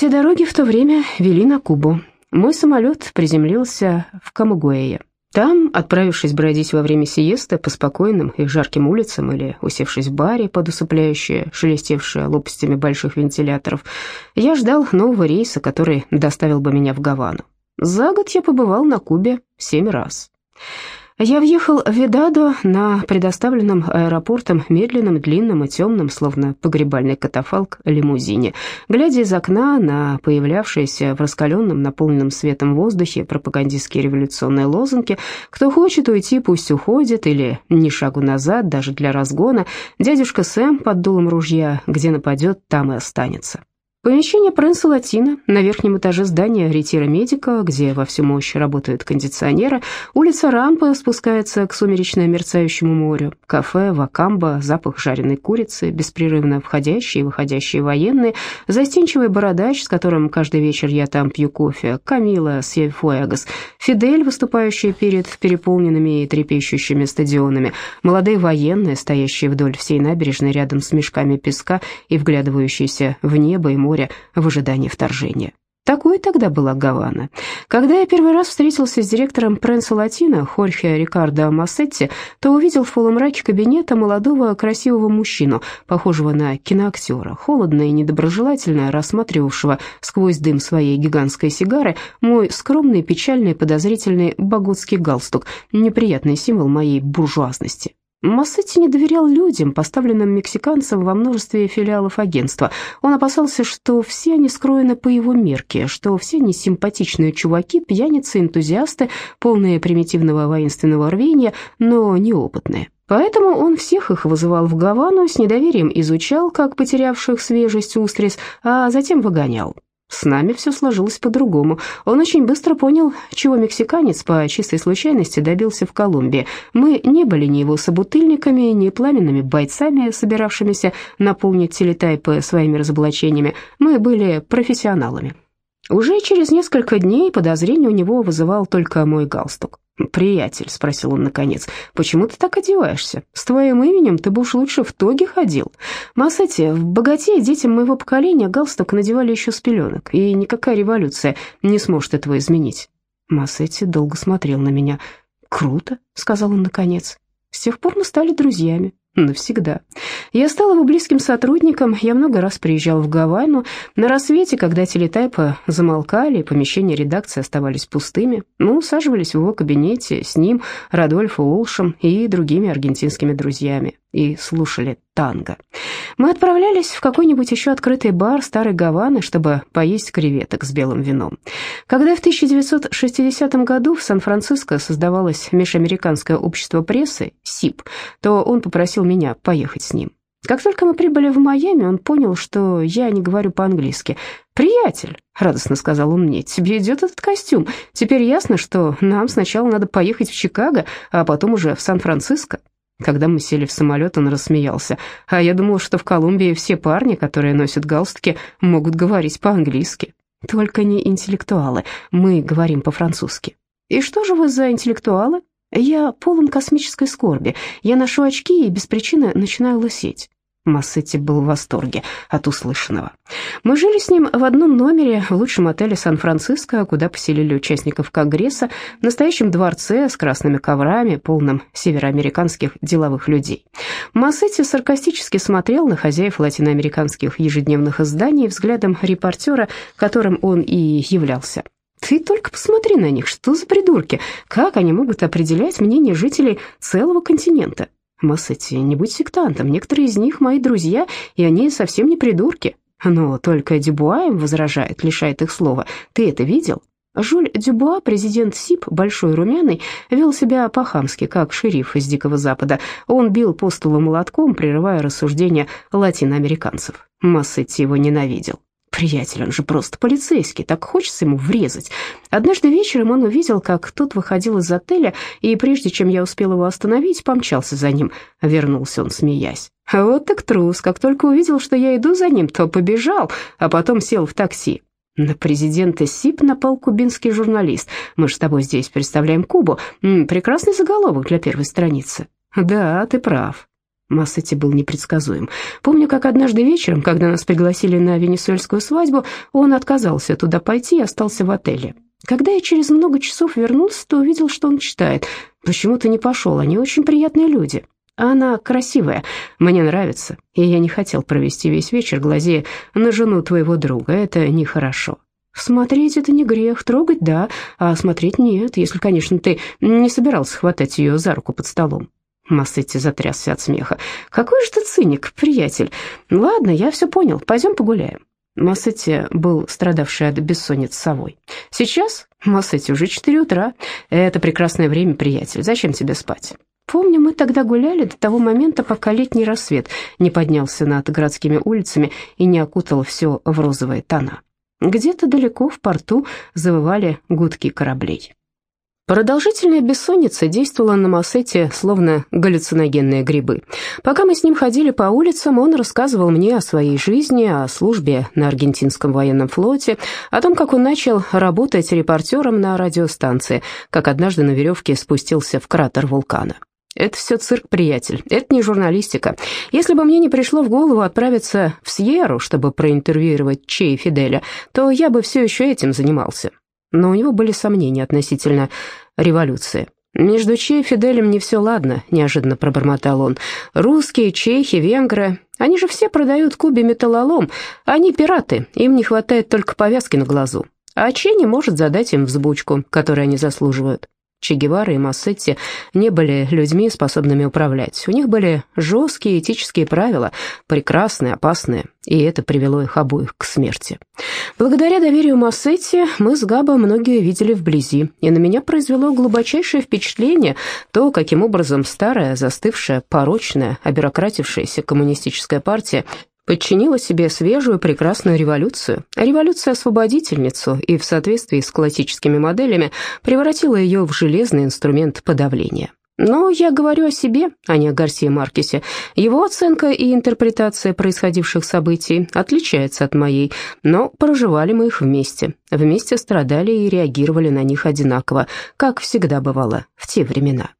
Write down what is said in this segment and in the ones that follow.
Все дороги в то время вели на Кубу. Мой самолет приземлился в Камагуэе. Там, отправившись бродить во время сиесты по спокойным и жарким улицам или усевшись в баре под усыпляющее, шелестевшее лопастями больших вентиляторов, я ждал нового рейса, который доставил бы меня в Гавану. За год я побывал на Кубе семь раз. Я въехал в Видадо на предоставленном аэропортом медленном, длинном и темном, словно погребальный катафалк, лимузине. Глядя из окна на появлявшиеся в раскаленном, наполненном светом воздухе пропагандистские революционные лозунги «Кто хочет уйти, пусть уходит» или «Ни шагу назад, даже для разгона», дядюшка Сэм под дулом ружья «Где нападет, там и останется». Помещение Пренса Латина на верхнем этаже здания ретира медика, где во всю мощь работают кондиционеры, улица Рампа спускается к сумеречно мерцающему морю, кафе, вакамба, запах жареной курицы, беспрерывно входящие и выходящие военные, застенчивый бородач, с которым каждый вечер я там пью кофе, Камила Сьефуэгас, Фидель, выступающий перед переполненными и трепещущими стадионами, молодые военные, стоящие вдоль всей набережной рядом с мешками песка и вглядывающиеся в небо и море, моря в ожидании вторжения. Такой тогда была Гавана. Когда я первый раз встретился с директором Пренса Латина, Хорхе Рикардо Массетти, то увидел в полумраке кабинета молодого красивого мужчину, похожего на киноактера, холодно и недоброжелательно рассматривавшего сквозь дым своей гигантской сигары мой скромный, печальный, подозрительный богутский галстук, неприятный символ моей буржуазности. Массетти не доверял людям, поставленным мексиканцам во множестве филиалов агентства. Он опасался, что все они скроены по его мерке, что все они симпатичные чуваки, пьяницы, энтузиасты, полные примитивного воинственного рвения, но неопытные. Поэтому он всех их вызывал в Гавану, с недоверием изучал, как потерявших свежесть устриц, а затем выгонял. С нами все сложилось по-другому. Он очень быстро понял, чего мексиканец по чистой случайности добился в Колумбии. Мы не были ни его собутыльниками, ни пламенными бойцами, собиравшимися наполнить телетайпы своими разоблачениями. Мы были профессионалами. Уже через несколько дней подозрение у него вызывал только мой галстук. «Приятель», — спросил он наконец, — «почему ты так одеваешься? С твоим именем ты бы уж лучше в тоге ходил. Массете, в богате детям моего поколения галстук надевали еще с пеленок, и никакая революция не сможет этого изменить». Массетти долго смотрел на меня. «Круто», — сказал он наконец. «С тех пор мы стали друзьями. Навсегда. Я стал его близким сотрудником, я много раз приезжал в Гавану. На рассвете, когда телетайпы замолкали, помещения редакции оставались пустыми, мы усаживались в его кабинете с ним, Радольфо Олшем и другими аргентинскими друзьями и слушали танго. Мы отправлялись в какой-нибудь еще открытый бар старой Гаваны, чтобы поесть креветок с белым вином. Когда в 1960 году в Сан-Франциско создавалось Межамериканское общество прессы, СИП, то он попросил меня поехать с ним. Как только мы прибыли в Майами, он понял, что я не говорю по-английски. «Приятель», — радостно сказал он мне, — «тебе идет этот костюм. Теперь ясно, что нам сначала надо поехать в Чикаго, а потом уже в Сан-Франциско». Когда мы сели в самолет, он рассмеялся. А я думал, что в Колумбии все парни, которые носят галстуки, могут говорить по-английски. Только не интеллектуалы, мы говорим по-французски. И что же вы за интеллектуалы? Я полон космической скорби. Я ношу очки и без причины начинаю лысеть. Массетти был в восторге от услышанного. Мы жили с ним в одном номере в лучшем отеле Сан-Франциско, куда поселили участников Конгресса, в настоящем дворце с красными коврами, полном североамериканских деловых людей. Массетти саркастически смотрел на хозяев латиноамериканских ежедневных изданий взглядом репортера, которым он и являлся. Ты только посмотри на них, что за придурки, как они могут определять мнение жителей целого континента? Массетти, не будь сектантом, некоторые из них мои друзья, и они совсем не придурки. Но только Дюбуа им возражает, лишает их слова. Ты это видел? Жюль Дюбуа, президент СИП, большой румяный, вел себя по-хамски, как шериф из Дикого Запада. Он бил по столу молотком, прерывая рассуждения латиноамериканцев. Массетти его ненавидел. Приятель, он же просто полицейский, так хочется ему врезать. Однажды вечером он увидел, как тот выходил из отеля, и прежде чем я успел его остановить, помчался за ним. Вернулся он, смеясь. Вот так трус, как только увидел, что я иду за ним, то побежал, а потом сел в такси. На президента СИП напал кубинский журналист. Мы же с тобой здесь представляем Кубу. Прекрасный заголовок для первой страницы. Да, ты прав. Массетти был непредсказуем. Помню, как однажды вечером, когда нас пригласили на венесуэльскую свадьбу, он отказался туда пойти и остался в отеле. Когда я через много часов вернулся, то увидел, что он читает. «Почему ты не пошел? Они очень приятные люди». Она красивая, мне нравится, и я не хотел провести весь вечер, глазея на жену твоего друга, это нехорошо. Смотреть это не грех, трогать – да, а смотреть нет, если, конечно, ты не собирался хватать ее за руку под столом. Массетти затрясся от смеха. «Какой же ты циник, приятель! Ладно, я все понял, пойдем погуляем». Массетти был страдавший от бессонниц совой. «Сейчас? Массетти, уже четыре утра. Это прекрасное время, приятель. Зачем тебе спать?» Помню, мы тогда гуляли до того момента, пока летний рассвет не поднялся над городскими улицами и не окутал все в розовые тона. Где-то далеко в порту завывали гудки кораблей. Продолжительная бессонница действовала на Массете словно галлюциногенные грибы. Пока мы с ним ходили по улицам, он рассказывал мне о своей жизни, о службе на аргентинском военном флоте, о том, как он начал работать репортером на радиостанции, как однажды на веревке спустился в кратер вулкана. Это все цирк, приятель, это не журналистика. Если бы мне не пришло в голову отправиться в Сьерру, чтобы проинтервьюировать Че и Фиделя, то я бы все еще этим занимался но у него были сомнения относительно революции. «Между Че и Фиделем не все ладно», — неожиданно пробормотал он. «Русские, чехи, венгры, они же все продают Кубе металлолом. Они пираты, им не хватает только повязки на глазу. А Че не может задать им взбучку, которую они заслуживают». Че Гевара и Массетти не были людьми, способными управлять. У них были жесткие этические правила, прекрасные, опасные, и это привело их обоих к смерти. Благодаря доверию Массетти мы с Габо многие видели вблизи, и на меня произвело глубочайшее впечатление то, каким образом старая, застывшая, порочная, обюрократившаяся коммунистическая партия подчинила себе свежую прекрасную революцию, революцию-освободительницу и в соответствии с классическими моделями превратила ее в железный инструмент подавления. Но я говорю о себе, а не о Гарсии Маркесе. Его оценка и интерпретация происходивших событий отличается от моей, но проживали мы их вместе. Вместе страдали и реагировали на них одинаково, как всегда бывало в те времена.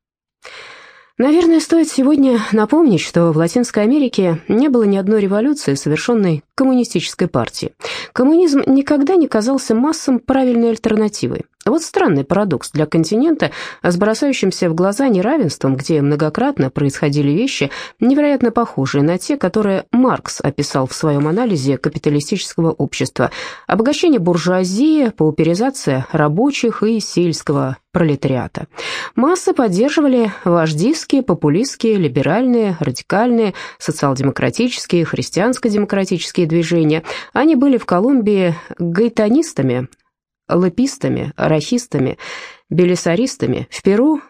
Наверное, стоит сегодня напомнить, что в Латинской Америке не было ни одной революции, совершенной коммунистической партией. Коммунизм никогда не казался массам правильной альтернативой. Вот странный парадокс для континента с бросающимся в глаза неравенством, где многократно происходили вещи, невероятно похожие на те, которые Маркс описал в своем анализе капиталистического общества. Обогащение буржуазии, пауперизация рабочих и сельского пролетариата. Массы поддерживали вождистские, популистские, либеральные, радикальные, социал-демократические, христианско-демократические движения. Они были в Колумбии гайтанистами, лапистами, рахистами, белисаристами, в Перу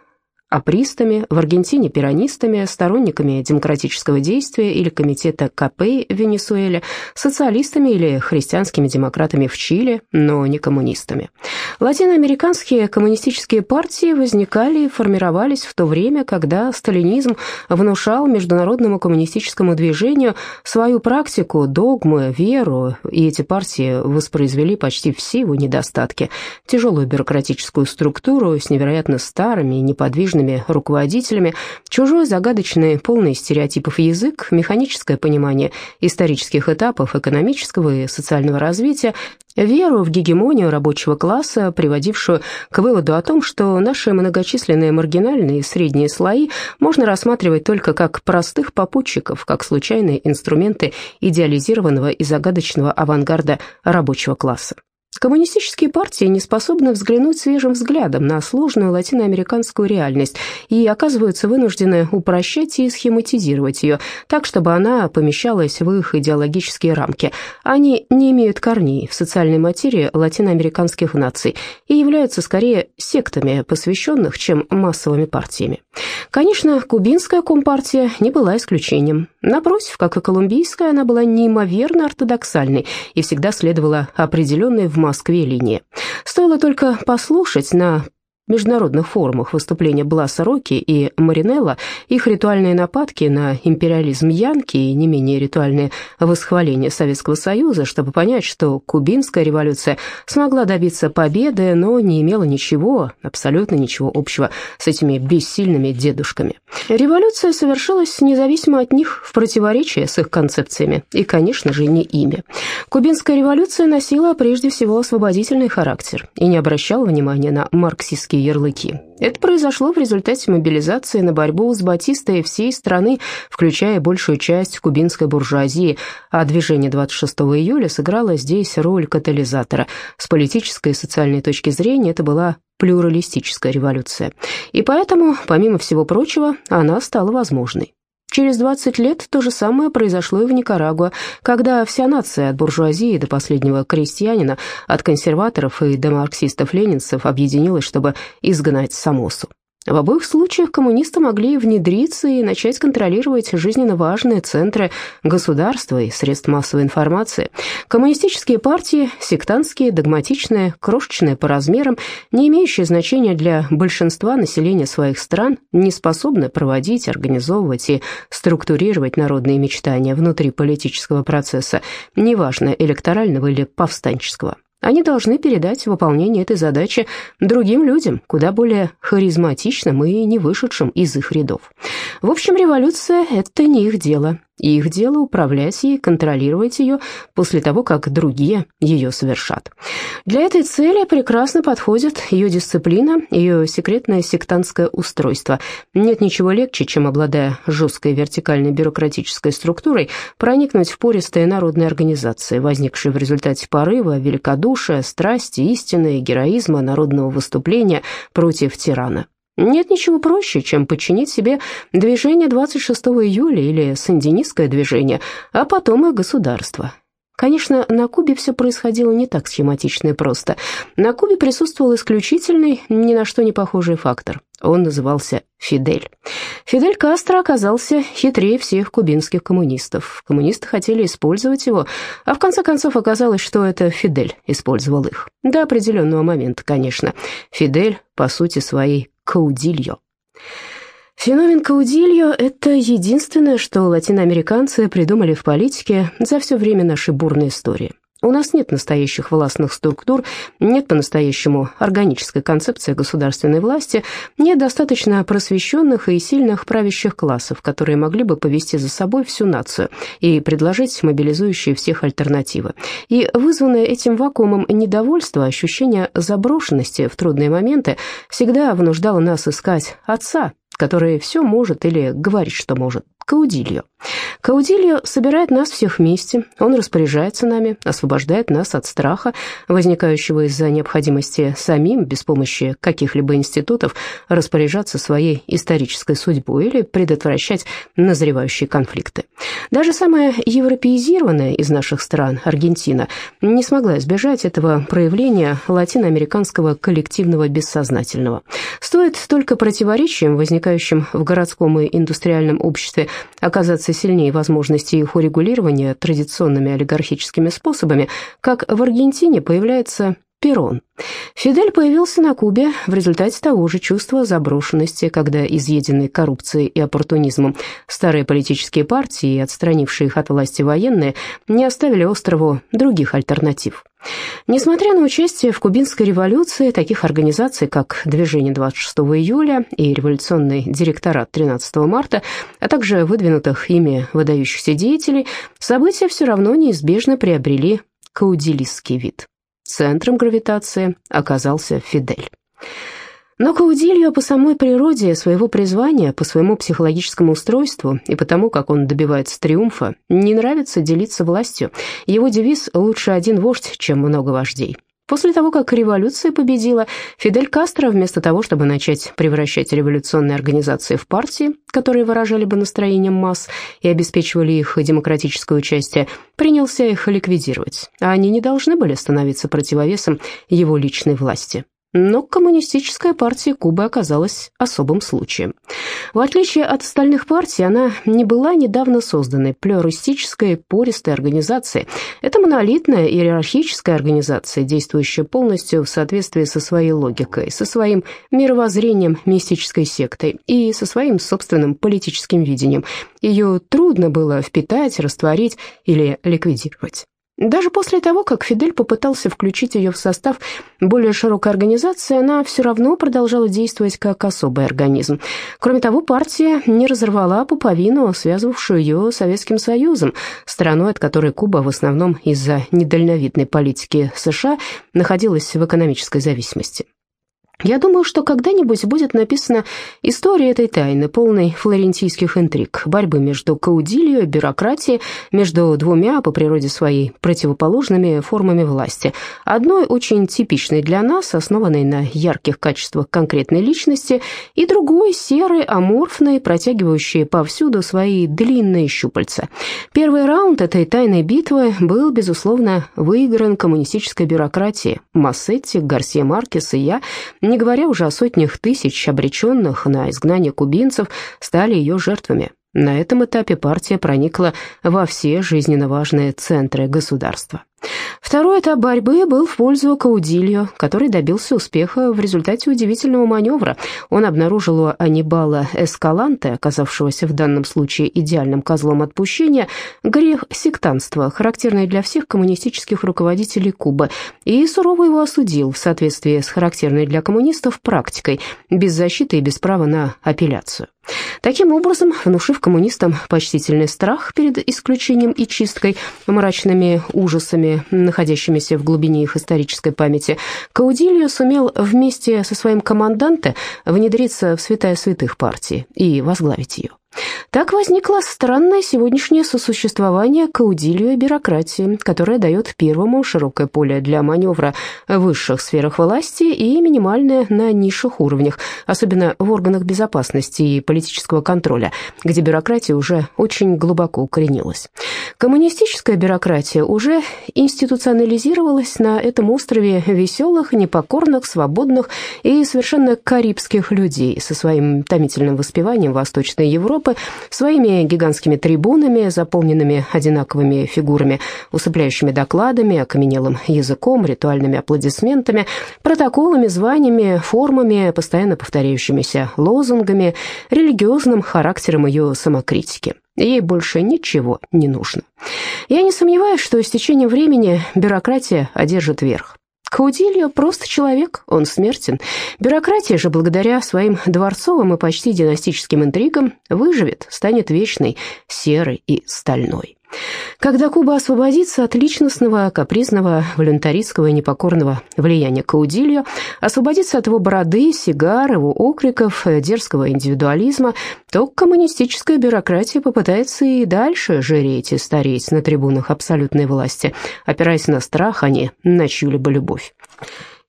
апристами, в Аргентине пиранистами, сторонниками демократического действия или комитета КП в Венесуэле, социалистами или христианскими демократами в Чили, но не коммунистами. Латиноамериканские коммунистические партии возникали и формировались в то время, когда сталинизм внушал международному коммунистическому движению свою практику, догмы, веру, и эти партии воспроизвели почти все его недостатки. Тяжелую бюрократическую структуру с невероятно старыми и неподвижными разными руководителями, чужой загадочный, полный стереотипов язык, механическое понимание исторических этапов экономического и социального развития, веру в гегемонию рабочего класса, приводившую к выводу о том, что наши многочисленные маргинальные и средние слои можно рассматривать только как простых попутчиков, как случайные инструменты идеализированного и загадочного авангарда рабочего класса. Коммунистические партии не способны взглянуть свежим взглядом на сложную латиноамериканскую реальность и оказываются вынуждены упрощать и схематизировать ее так, чтобы она помещалась в их идеологические рамки. Они не имеют корней в социальной материи латиноамериканских наций и являются скорее сектами посвященных, чем массовыми партиями. Конечно, кубинская компартия не была исключением. Напротив, как и колумбийская, она была неимоверно ортодоксальной и всегда следовала определенной в Москве линии. Стоило только послушать на международных форумах выступления Бласа Роки и Маринелла, их ритуальные нападки на империализм Янки и не менее ритуальные восхваления Советского Союза, чтобы понять, что кубинская революция смогла добиться победы, но не имела ничего, абсолютно ничего общего с этими бессильными дедушками. Революция совершилась независимо от них, в противоречии с их концепциями, и, конечно же, не ими. Кубинская революция носила прежде всего освободительный характер и не обращала внимания на марксистские ярлыки. Это произошло в результате мобилизации на борьбу с Батистой всей страны, включая большую часть кубинской буржуазии, а движение 26 июля сыграло здесь роль катализатора. С политической и социальной точки зрения это была плюралистическая революция. И поэтому, помимо всего прочего, она стала возможной. Через 20 лет то же самое произошло и в Никарагуа, когда вся нация от буржуазии до последнего крестьянина, от консерваторов и до марксистов-ленинцев объединилась, чтобы изгнать Самосу. В обоих случаях коммунисты могли внедриться и начать контролировать жизненно важные центры государства и средств массовой информации. Коммунистические партии, сектантские, догматичные, крошечные по размерам, не имеющие значения для большинства населения своих стран, не способны проводить, организовывать и структурировать народные мечтания внутри политического процесса, неважно, электорального или повстанческого. Они должны передать выполнение этой задачи другим людям, куда более харизматичным и не вышедшим из их рядов. В общем, революция – это не их дело. Их дело управлять и контролировать ее после того, как другие ее совершат. Для этой цели прекрасно подходит ее дисциплина, ее секретное сектантское устройство. Нет ничего легче, чем, обладая жесткой вертикальной бюрократической структурой, проникнуть в пористые народные организации, возникшие в результате порыва, великодушия, страсти, истины, героизма, народного выступления против тирана. Нет ничего проще, чем подчинить себе движение 26 июля или сандинистское движение, а потом и государство. Конечно, на Кубе все происходило не так схематично и просто. На Кубе присутствовал исключительный, ни на что не похожий фактор. Он назывался Фидель. Фидель Кастро оказался хитрее всех кубинских коммунистов. Коммунисты хотели использовать его, а в конце концов оказалось, что это Фидель использовал их. До определенного момента, конечно. Фидель, по сути своей, каудильо. Феномен каудильо – это единственное, что латиноамериканцы придумали в политике за все время нашей бурной истории. У нас нет настоящих властных структур, нет по-настоящему органической концепции государственной власти, нет достаточно просвещенных и сильных правящих классов, которые могли бы повести за собой всю нацию и предложить мобилизующие всех альтернативы. И вызванное этим вакуумом недовольство, ощущение заброшенности в трудные моменты всегда вынуждало нас искать отца, который все может или говорит, что может. Каудильо. Каудильо собирает нас всех вместе, он распоряжается нами, освобождает нас от страха, возникающего из-за необходимости самим, без помощи каких-либо институтов, распоряжаться своей исторической судьбой или предотвращать назревающие конфликты. Даже самая европеизированная из наших стран, Аргентина, не смогла избежать этого проявления латиноамериканского коллективного бессознательного. Стоит только противоречиям, возникающим в городском и индустриальном обществе, оказаться сильнее возможностей их урегулирования традиционными олигархическими способами, как в Аргентине появляется Перрон. Фидель появился на Кубе в результате того же чувства заброшенности, когда изъеденные коррупцией и оппортунизмом старые политические партии и отстранившие их от власти военные не оставили острову других альтернатив. Несмотря на участие в кубинской революции таких организаций, как Движение 26 июля и Революционный директорат 13 марта, а также выдвинутых ими выдающихся деятелей, события все равно неизбежно приобрели каудилистский вид. Центром гравитации оказался Фидель. Но Каудильо по самой природе своего призвания, по своему психологическому устройству и потому, как он добивается триумфа, не нравится делиться властью. Его девиз «Лучше один вождь, чем много вождей». После того, как революция победила, Фидель Кастро, вместо того, чтобы начать превращать революционные организации в партии, которые выражали бы настроением масс и обеспечивали их демократическое участие, принялся их ликвидировать, а они не должны были становиться противовесом его личной власти. Но коммунистическая партия Кубы оказалась особым случаем. В отличие от остальных партий, она не была недавно созданной плюристической, пористой организацией. Это монолитная иерархическая организация, действующая полностью в соответствии со своей логикой, со своим мировоззрением мистической сектой и со своим собственным политическим видением. Ее трудно было впитать, растворить или ликвидировать. Даже после того, как Фидель попытался включить ее в состав более широкой организации, она все равно продолжала действовать как особый организм. Кроме того, партия не разорвала пуповину, связывавшую ее с Советским Союзом, страной, от которой Куба в основном из-за недальновидной политики США находилась в экономической зависимости. Я думаю, что когда-нибудь будет написана история этой тайны, полной флорентийских интриг, борьбы между каудилью бюрократией, между двумя, по природе своей, противоположными формами власти. Одной очень типичной для нас, основанной на ярких качествах конкретной личности, и другой серой, аморфной, протягивающей повсюду свои длинные щупальца. Первый раунд этой тайной битвы был, безусловно, выигран коммунистической бюрократией. Массетти, Гарсия Маркес и я – не говоря уже о сотнях тысяч обреченных на изгнание кубинцев, стали ее жертвами. На этом этапе партия проникла во все жизненно важные центры государства. Второй этап борьбы был в пользу Каудильо, который добился успеха в результате удивительного маневра. Он обнаружил у Анибала Эскаланте, оказавшегося в данном случае идеальным козлом отпущения, грех сектанства, характерный для всех коммунистических руководителей Кубы, и сурово его осудил в соответствии с характерной для коммунистов практикой, без защиты и без права на апелляцию. Таким образом, внушив коммунистам почтительный страх перед исключением и чисткой, мрачными ужасами, находящимися в глубине их исторической памяти, Каудильо сумел вместе со своим команданте внедриться в святая святых партии и возглавить ее. Так возникло странное сегодняшнее сосуществование каудилью и бюрократии, которое дает первому широкое поле для маневра в высших сферах власти и минимальное на низших уровнях, особенно в органах безопасности и политического контроля, где бюрократия уже очень глубоко укоренилась. Коммунистическая бюрократия уже институционализировалась на этом острове веселых, непокорных, свободных и совершенно карибских людей со своим томительным воспеванием Восточной Европы, Европы своими гигантскими трибунами, заполненными одинаковыми фигурами, усыпляющими докладами, окаменелым языком, ритуальными аплодисментами, протоколами, званиями, формами, постоянно повторяющимися лозунгами, религиозным характером ее самокритики. Ей больше ничего не нужно. Я не сомневаюсь, что с течением времени бюрократия одержит верх. Каудильо просто человек, он смертен. Бюрократия же, благодаря своим дворцовым и почти династическим интригам, выживет, станет вечной, серой и стальной. Когда Куба освободится от личностного, капризного, волюнтаристского и непокорного влияния Каудильо, освободится от его бороды, сигар, его окриков, дерзкого индивидуализма, то коммунистическая бюрократия попытается и дальше жиреть и стареть на трибунах абсолютной власти, опираясь на страх, а не на чью-либо любовь.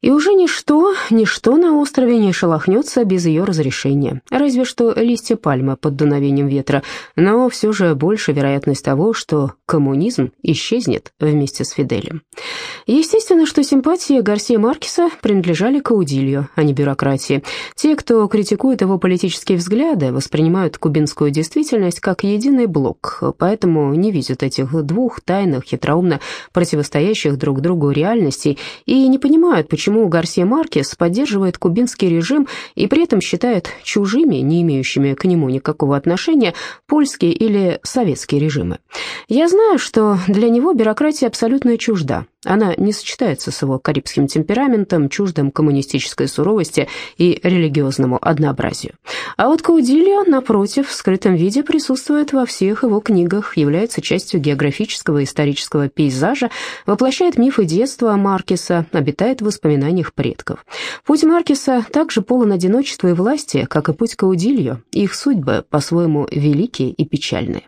И уже ничто, ничто на острове не шелохнется без ее разрешения. Разве что листья пальмы под дуновением ветра, но все же больше вероятность того, что коммунизм исчезнет вместе с Фиделем. Естественно, что симпатии Гарсия Маркеса принадлежали Каудилью, а не бюрократии. Те, кто критикует его политические взгляды, воспринимают кубинскую действительность как единый блок, поэтому не видят этих двух тайных, хитроумно противостоящих друг другу реальностей и не понимают, почему почему Гарсия Маркес поддерживает кубинский режим и при этом считает чужими, не имеющими к нему никакого отношения, польские или советские режимы. Я знаю, что для него бюрократия абсолютно чужда, она не сочетается с его карибским темпераментом, чуждым коммунистической суровости и религиозному однообразию. А вот Каудильо, напротив, в скрытом виде присутствует во всех его книгах, является частью географического и исторического пейзажа, воплощает мифы детства Маркеса, обитает в воспоминаниях предков. Путь Маркеса также полон одиночества и власти, как и путь Каудильо, их судьбы по-своему великие и печальные.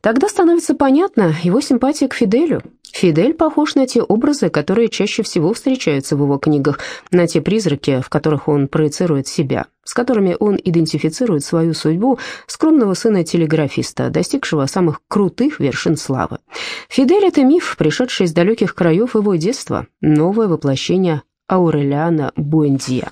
Тогда становится понятно его симпатия к Фиделю, Фидель похож на те образы, которые чаще всего встречаются в его книгах, на те призраки, в которых он проецирует себя, с которыми он идентифицирует свою судьбу скромного сына телеграфиста, достигшего самых крутых вершин славы. Фидель — это миф, пришедший из далеких краев его детства, новое воплощение Аурелиана Буэндия.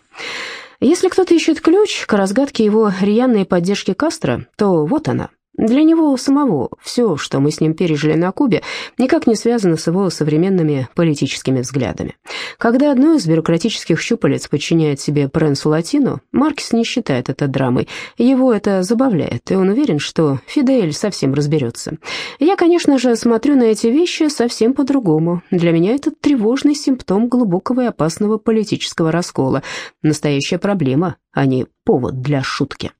Если кто-то ищет ключ к разгадке его рьяной поддержки Кастро, то вот она – для него самого все, что мы с ним пережили на Кубе, никак не связано с его современными политическими взглядами. Когда одно из бюрократических щупалец подчиняет себе Пренсу Латину, Маркес не считает это драмой. Его это забавляет, и он уверен, что Фидель совсем разберется. Я, конечно же, смотрю на эти вещи совсем по-другому. Для меня это тревожный симптом глубокого и опасного политического раскола. Настоящая проблема, а не повод для шутки.